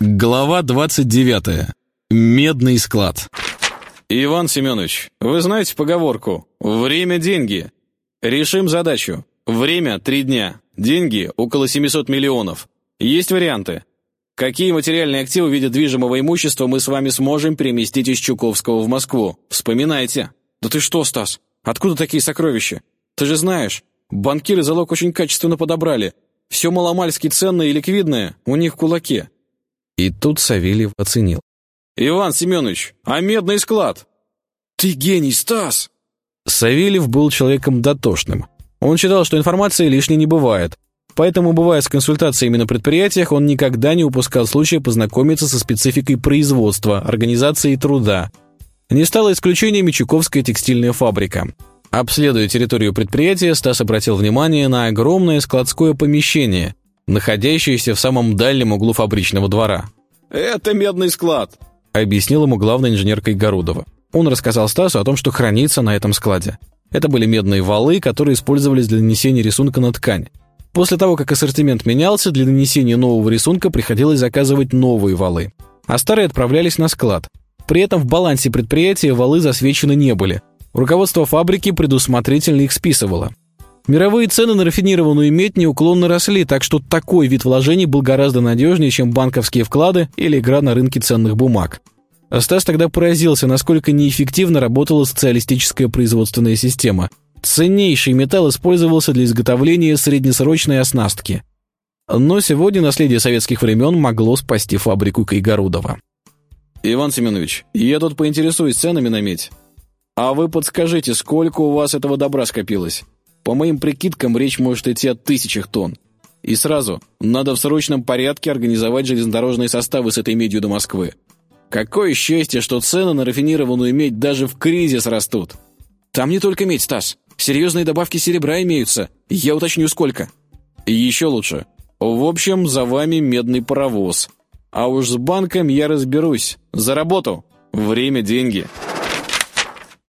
Глава 29. Медный склад. Иван Семенович, вы знаете поговорку «Время – деньги». Решим задачу. Время – три дня. Деньги – около 700 миллионов. Есть варианты. Какие материальные активы в виде движимого имущества мы с вами сможем переместить из Чуковского в Москву? Вспоминайте. Да ты что, Стас? Откуда такие сокровища? Ты же знаешь, банкиры залог очень качественно подобрали. Все маломальски ценное и ликвидное у них в кулаке. И тут Савельев оценил. «Иван Семенович, а медный склад?» «Ты гений, Стас!» Савельев был человеком дотошным. Он считал, что информации лишней не бывает. Поэтому, бывая с консультациями на предприятиях, он никогда не упускал случая познакомиться со спецификой производства, организации труда. Не стало исключением Чуковская текстильная фабрика. Обследуя территорию предприятия, Стас обратил внимание на огромное складское помещение, находящееся в самом дальнем углу фабричного двора. «Это медный склад», — объяснил ему главный инженер Кайгородова. Он рассказал Стасу о том, что хранится на этом складе. Это были медные валы, которые использовались для нанесения рисунка на ткань. После того, как ассортимент менялся, для нанесения нового рисунка приходилось заказывать новые валы, а старые отправлялись на склад. При этом в балансе предприятия валы засвечены не были. Руководство фабрики предусмотрительно их списывало. Мировые цены на рафинированную медь неуклонно росли, так что такой вид вложений был гораздо надежнее, чем банковские вклады или игра на рынке ценных бумаг. Стас тогда поразился, насколько неэффективно работала социалистическая производственная система. Ценнейший металл использовался для изготовления среднесрочной оснастки. Но сегодня наследие советских времен могло спасти фабрику Кайгородова. «Иван Семенович, я тут поинтересуюсь ценами на медь. А вы подскажите, сколько у вас этого добра скопилось?» По моим прикидкам, речь может идти о тысячах тонн. И сразу, надо в срочном порядке организовать железнодорожные составы с этой медью до Москвы. Какое счастье, что цены на рафинированную медь даже в кризис растут. Там не только медь, Стас. Серьезные добавки серебра имеются. Я уточню, сколько. И еще лучше. В общем, за вами медный паровоз. А уж с банком я разберусь. За работу. Время – деньги.